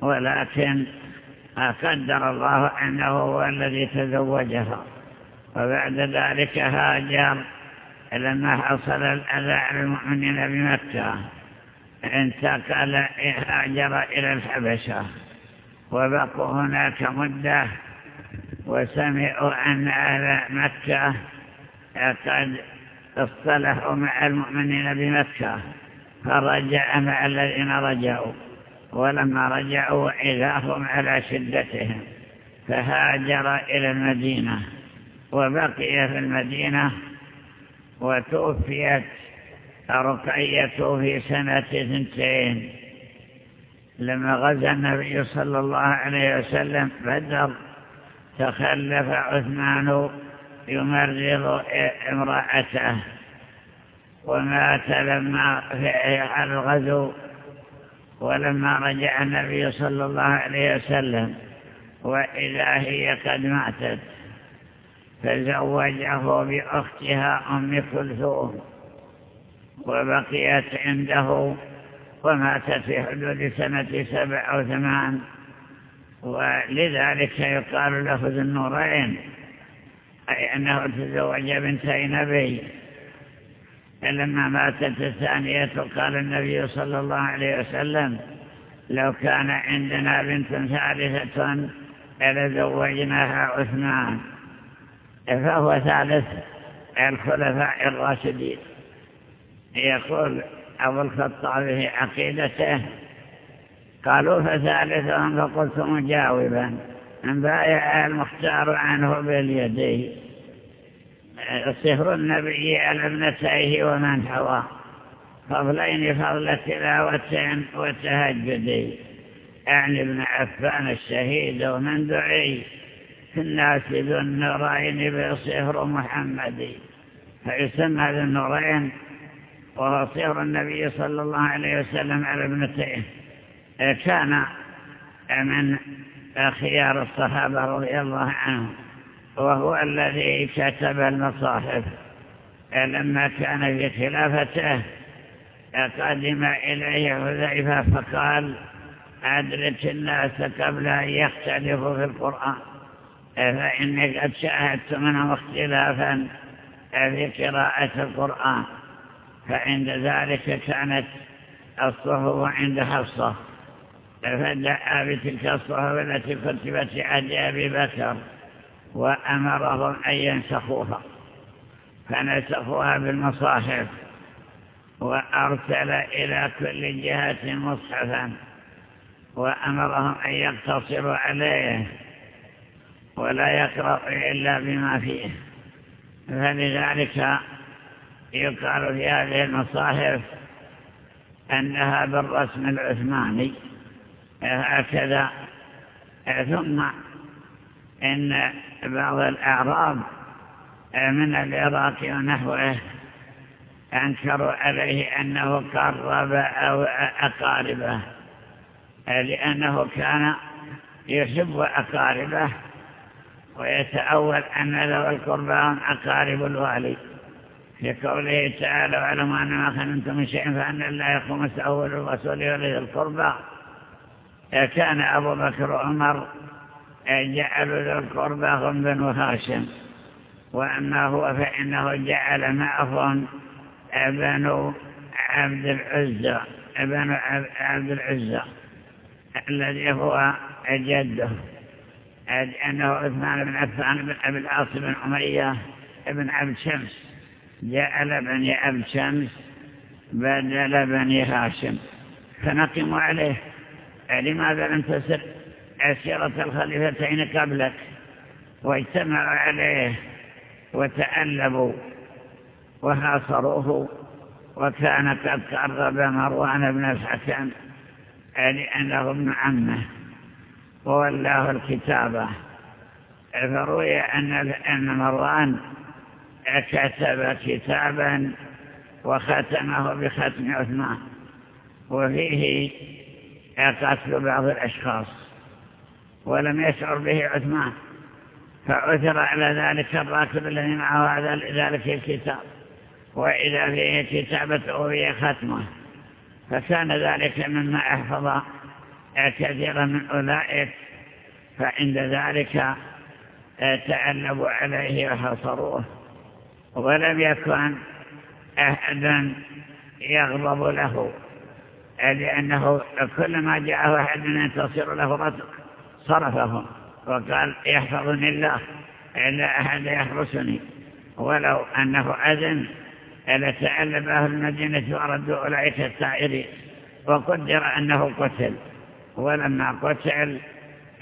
ولكن قدر الله أنه هو الذي تزوجها. وبعد ذلك هاجر لما حصل الأذى على المؤمنين بمكة انتقل هاجر إلى الحبشة. وبقوا هناك مدة وسمعوا أن أهل مكة قد اصطلحوا مع المؤمنين بمكة. فرجع مع الذين رجعوا. ولما رجعوا إذا هم على شدتهم فهاجر إلى المدينة وبقي في المدينة وتوفيت رقية في سنة ثنتين لما غزا النبي صلى الله عليه وسلم بدر تخلف عثمان يمرض امرأته ومات لما في الغزو ولما رجع النبي صلى الله عليه وسلم وإذا هي قد ماتت فزوجه بأختها أم كلثوم وبقيت عنده وماتت في حدود سنة سبع أو ثمان ولذلك يقال له ذو النورين أي أنه تزوج بنتي نبي. لما ماتت الثانية قال النبي صلى الله عليه وسلم لو كان عندنا بنت ثالثة لزوجناها عثمان فهو ثالث الخلفاء الراشدين. يقول أبو الخطاب في عقيدته قالوا فثالثهم فقلت مجاوبا بايع المختار عنه باليدين. صهر النبي على ابنتيه ومن حوى فضلين فضل تلاوة وتهجد يعني ابن عفان الشهيد ومن دعي. في الناس ذو النورين بصهر محمدي فيسمى ذو النورين. وهو صهر النبي صلى الله عليه وسلم على ابنتيه. كان من خيار الصحابة رضي الله عنهم. وهو الذي كتب المصاحف. لما كان في خلافته قدم إليه حذيفة فقال أدرك الناس قبل أن يختلفوا في القرآن. فإني قد شاهدت منهم اختلافا في قراءة القرآن. فعند ذلك كانت الصهو عند حفصة. فدعا بتلك الصهو التي كتبت عهد أبي بكر. وأمرهم أن ينسخوها. فنسخوها بالمصاحف وأرسل إلى كل جهة مصحفا. وأمرهم أن يقتصروا عليه ولا يقرأ إلا بما فيه. فلذلك يقال في هذه المصاحف أنها بالرسم العثماني. هكذا. ثم إن بعض الأعراب من العراق ونحوه أنكروا عليه أنه قرب أو أقاربه لأنه كان يحب أقاربه ويتأول أن ذوي القربى أقارب الوالي. في قوله تعالى واعلموا أن ما خننتم من شيء فأن الله يقوم سأول الرسول ولي القربى. كان أبو بكر وعمر جعلوا ذو القربى هم بنو هاشم وأما هو فإنه جعل معهم بنو عبد العزة بنو عبد العزة الذي هو جده أنه عثمان بن عفان بن أبي العاص بن أمية بن عبد شمس. جعل بني عبد شمس بدل بني هاشم. فنقموا عليه. لماذا لم تسر؟ عسيرة الخليفتين قبلك واجتمعوا عليه وتألبوا وحاصروه وكان قد قرب مروان بن الحكم لأنه ابن عمه وولاه الكتابة. فروي أن مروان كتب كتابا وختمه بختم عثمان وفيه قتل بعض الأشخاص. ولم يشعر به عثمان فأثر على ذلك الراكب الذي معه ذلك الكتاب. وإذا فيه كتابته هي ختمه فكان ذلك مما أحفظ كثيرا من أولئك فعند ذلك تألبوا عليه وحصروه. ولم يكن أحد يغضب له لأنه كلما جاءه أحد ينتصر له رتق صرفهم وقال يحفظني الله إلا أحد يحرسني. ولو أنه أذن لتألب أهل المدينة وردوا أولئك السائرين وقدر أنه قتل. ولما قتل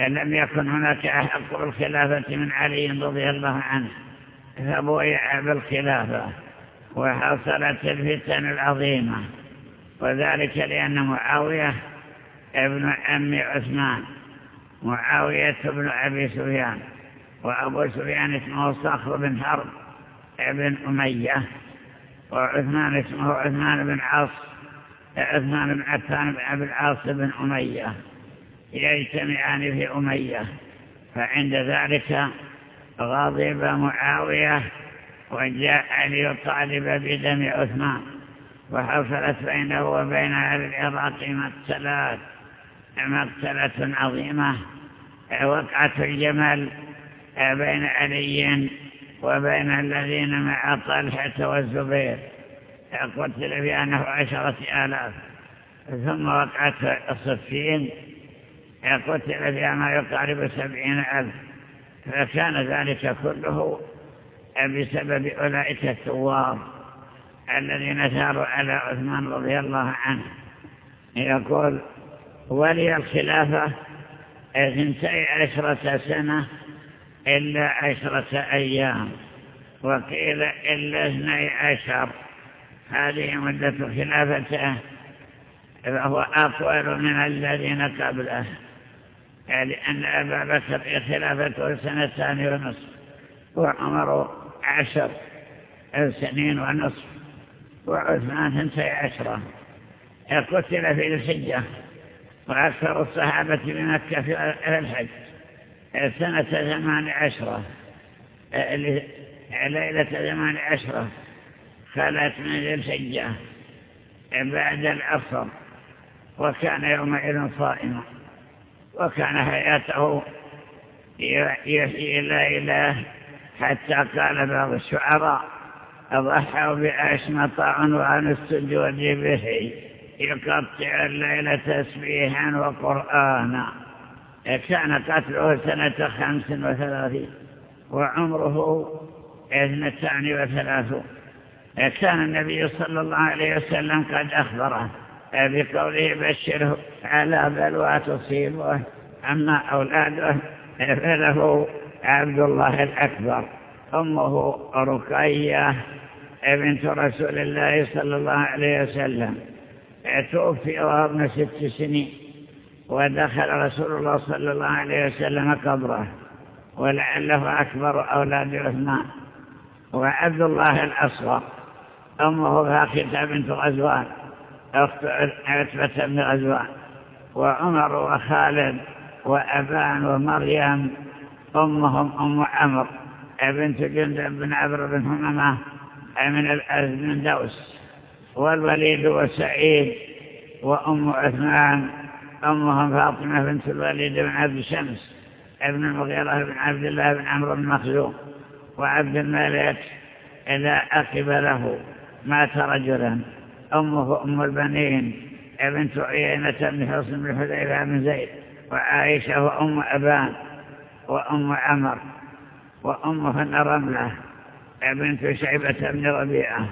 لم يكن هناك أحق بالخلافة من علي رضي الله عنه. فبويع بالخلافة وحصلت الفتن العظيمة. وذلك لأن معاوية ابن أم عثمان معاوية بن أبي سفيان وأبو سفيان اسمه صخر بن حرب ابن أمية وعثمان اسمه عثمان بن عاص عثمان بن عفان بن أبي العاص بن أمية. يجتمعان في أمية. فعند ذلك غضب معاوية وجاء ليطالب بدم عثمان. وحصلت بينه وبين أهل العراق مقتلات. مقتلة عظيمة وقعة الجمل بين علي وبين الذين مع طلحة والزبير. قتل بأنه عشرة آلاف. ثم وقعت الصفين. قتل بها ما يقارب سبعين ألف. فكان ذلك كله بسبب أولئك الثوار الذين ثاروا على عثمان رضي الله عنه. يقول ولي الخلافة اثنتي عشرة سنة إلا عشرة أيام. وقيل إلا اثني عشر. هذه مدة خلافته فهو أطول من الذين قبله. لأن يعني أبا بكر خلافته سنتان ونصف وعمر عشر سنين ونصف وعثمان ثنتي عشرة. قتل في الحجة. وأكثر الصحابة بمكة في الحج. سنة ثمان عشرة. ليلة ثمان عشرة. خلت من ذي الحجة بعد العصر. وكان يومئذ صائما. وكان حياته يحيي لا إله حتى قال بعض الشعراء ضحوا بأشمطا السجود به. يقطع الليل تسبيحا وقرآنا. كان قتله سنة خمس وثلاثين وعمره اثنتان وثلاثون. كان النبي صلى الله عليه وسلم قد أخبره بقوله بشره على بلوى تصيبه أما أولاده فله عبد الله الأكبر أمه رقية بنت رسول الله صلى الله عليه وسلم. توفي وابن ست سنين ودخل رسول الله صلى الله عليه وسلم قبره ولعله أكبر أولاد عثمان. وعبد الله الأصغر أمه فاخته بنت غزوان أخت عتبة بن غزوان وعمر وخالد وأبان ومريم أمهم أم عمر بنت جندب بن عبر بن هممة من من دوس والوليد وسعيد وأم عثمان أمهم فاطمة بنت الوليد بن عبد شمس ابن المغيرة بن عبد الله بن عمرو بن مخزوم وعبد الملك إذا أقب له مات رجلا أمه أم البنين بنت عيينة بن حصن بن حذيفة بن زيد وعائشة وأم أبان وأم عمر وأمهن رملة بنت شعبة بن ربيعة.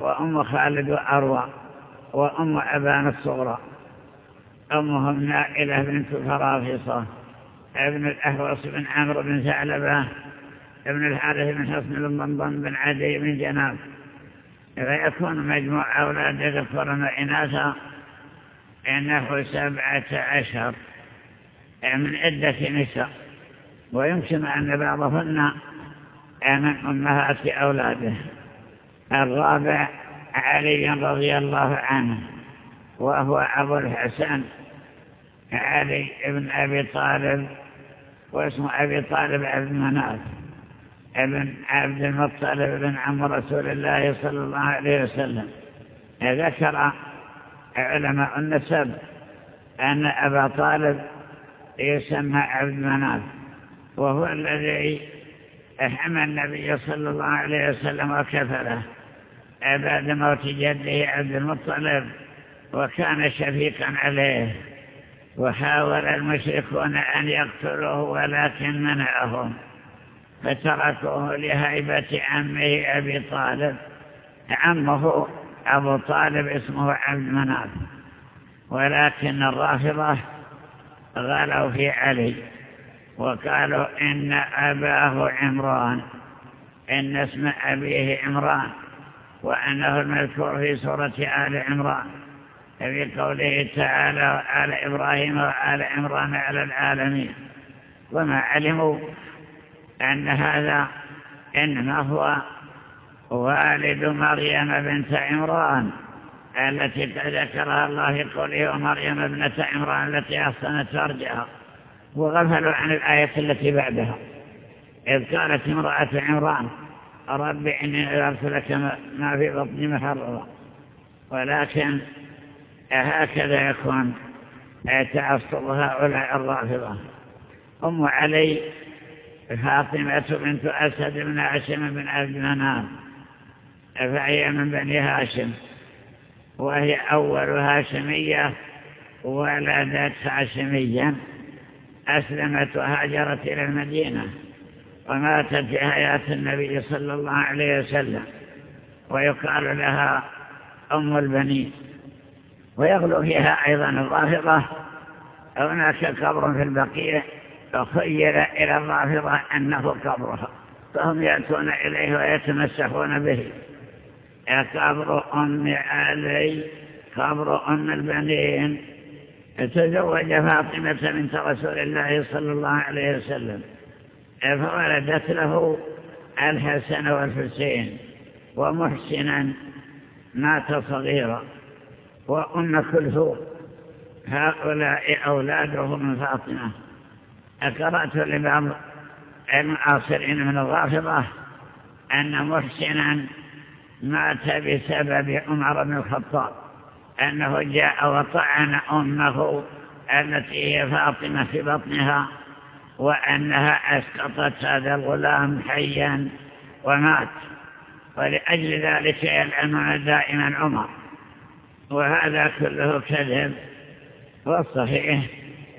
وأم خالد وأروى وأم أبان الصغرى. أمهم نائلة بنت فرافصة ابن الأهوص بن عمرو بن ثعلبة ابن الحارث بن حصن بن ضمضم بن عدي بن جناب. فيكون مجموع أولاد ذكرا وإناثا إنه سبعة عشر من عدة نساء. ويمكن أن بعضهن من أمهات أولاده. الرابع علي رضي الله عنه وهو أبو الحسن علي بن أبي طالب واسمه أبي طالب عبد مناف ابن عبد المطلب بن عم رسول الله صلى الله عليه وسلم. ذكر علماء النسب أن أبا طالب يسمى عبد مناف وهو الذي حمى النبي صلى الله عليه وسلم وكفله. بعد موت جده عبد المطلب وكان شفيقا عليه وحاول المشركون أن يقتلوه ولكن منعهم فتركوه لهيبة عمه أبي طالب. عمه أبو طالب اسمه عبد مناف ولكن الرافضة غلوا في علي وقالوا إن أباه عمران إن اسم أبيه عمران. وأنه المذكور في سورة آل عمران في قوله تعالى آل إبراهيم وآل عمران على العالمين وما علموا أن هذا إنما هو والد مريم بنت عمران التي ذكرها الله في قوله ومريم ابنة عمران التي أحسنت فرجها وغفلوا عن الآية التي بعدها إذ قالت امرأة عمران رب إني نذرت لك ما في بطني محررا ولكن هكذا يكون تعصب هؤلاء الرافضة. أم علي فاطمة بنت أسد بن عشم بن عبد منام فهي من بني هاشم وهي أول هاشمية ولدت هاشميا أسلمت وهاجرت إلى المدينة. وماتت في حياة النبي صلى الله عليه وسلم ويقال لها أم البنين. ويغلو فيها أيضا الرافضة. هناك قبر في البقية فخيل إلى الرافضة أنه قبرها. فهم يأتون إليه ويتمسحون به. قبر أم علي قبر أم البنين. تزوج فاطمة بنت رسول الله صلى الله عليه وسلم. فولدت له الحسن والحسين ومحسنا مات صغيرا وأم كلثوم. هؤلاء أولاده من فاطمة. أقرأت لبعض المعاصرين من الرافضة أن محسنا مات بسبب عمر بن الخطاب أنه جاء وطعن أمه التي هي فاطمة في بطنها. وأنها أسقطت هذا الغلام حيا ومات. ولأجل ذلك يلعنون دائما عمر. وهذا كله كذب. والصحيح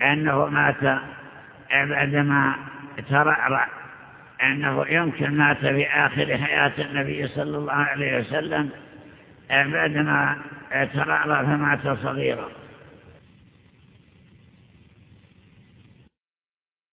أنه مات بعدما ترعرع أنه يمكن مات في آخر حياة النبي صلى الله عليه وسلم بعدما ترعرع فمات صغيرا.